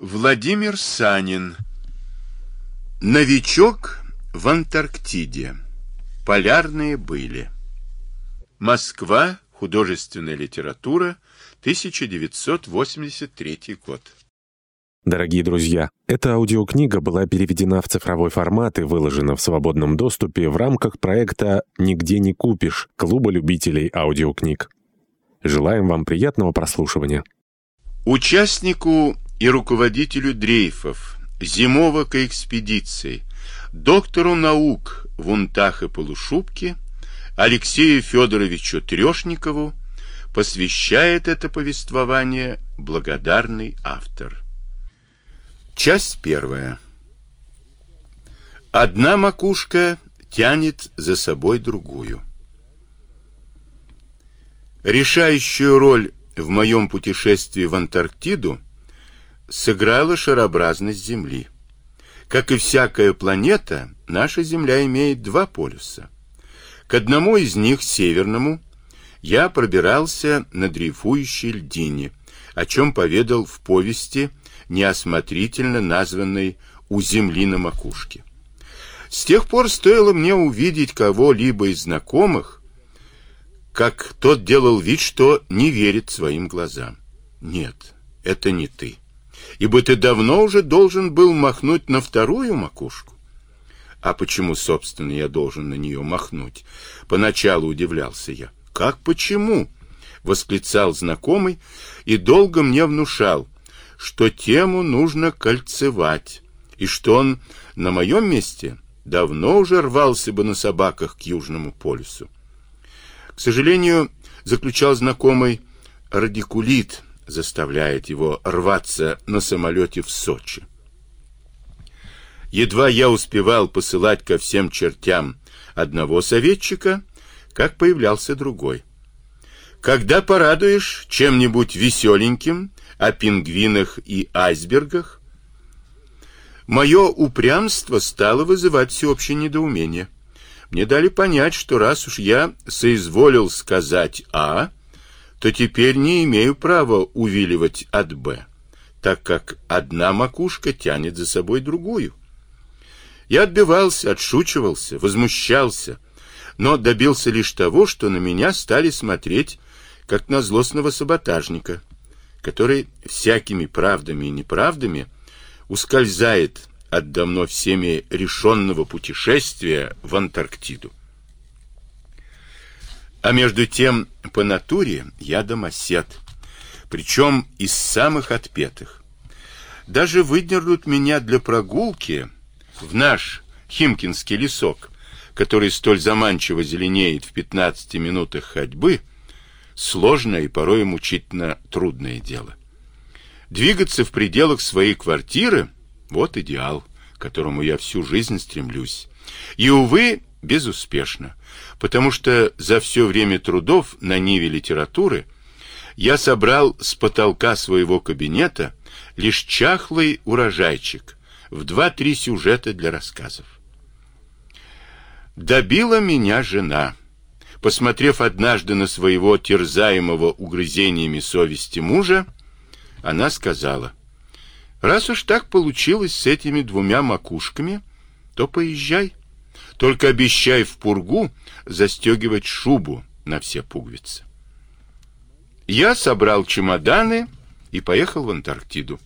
Владимир Санин. Новичок в Антарктиде. Полярные были. Москва. Художественная литература. 1983 год. Дорогие друзья, эта аудиокнига была переведена в цифровой формат и выложена в свободном доступе в рамках проекта «Нигде не купишь» Клуба любителей аудиокниг. Желаем вам приятного прослушивания. Участнику и руководителю дрейфов, зимовок и экспедиций, доктору наук в унтах и полушубке, Алексею Федоровичу Трешникову посвящает это повествование благодарный автор. Часть первая. Одна макушка тянет за собой другую. Решающую роль в моем путешествии в Антарктиду сыграла шарообразность Земли. Как и всякая планета, наша Земля имеет два полюса. К одному из них, северному, я пробирался на дрейфующей льдине, о чем поведал в повести, неосмотрительно названной «У земли на макушке». С тех пор стоило мне увидеть кого-либо из знакомых, как тот делал вид, что не верит своим глазам. Нет, это не ты ибо ты давно уже должен был махнуть на вторую макушку. А почему, собственно, я должен на нее махнуть? Поначалу удивлялся я. Как почему? восклицал знакомый и долго мне внушал, что тему нужно кольцевать, и что он на моем месте давно уже рвался бы на собаках к Южному полюсу. К сожалению, заключал знакомый радикулит, заставляет его рваться на самолете в Сочи. Едва я успевал посылать ко всем чертям одного советчика, как появлялся другой. Когда порадуешь чем-нибудь веселеньким о пингвинах и айсбергах, мое упрямство стало вызывать всеобщее недоумение. Мне дали понять, что раз уж я соизволил сказать «А», то теперь не имею права увиливать от Б, так как одна макушка тянет за собой другую. Я отбивался, отшучивался, возмущался, но добился лишь того, что на меня стали смотреть как на злостного саботажника, который всякими правдами и неправдами ускользает от давно всеми решенного путешествия в Антарктиду. А между тем, по натуре я домосед, причем из самых отпетых. Даже выдернут меня для прогулки в наш Химкинский лесок, который столь заманчиво зеленеет в 15 минутах ходьбы, сложное и порой мучительно трудное дело. Двигаться в пределах своей квартиры — вот идеал, к которому я всю жизнь стремлюсь. И, увы, безуспешно, потому что за все время трудов на ниве литературы я собрал с потолка своего кабинета лишь чахлый урожайчик в два-три сюжета для рассказов. Добила меня жена. Посмотрев однажды на своего терзаемого угрызениями совести мужа, она сказала, «Раз уж так получилось с этими двумя макушками, то поезжай. Только обещай в пургу застегивать шубу на все пуговицы. Я собрал чемоданы и поехал в Антарктиду.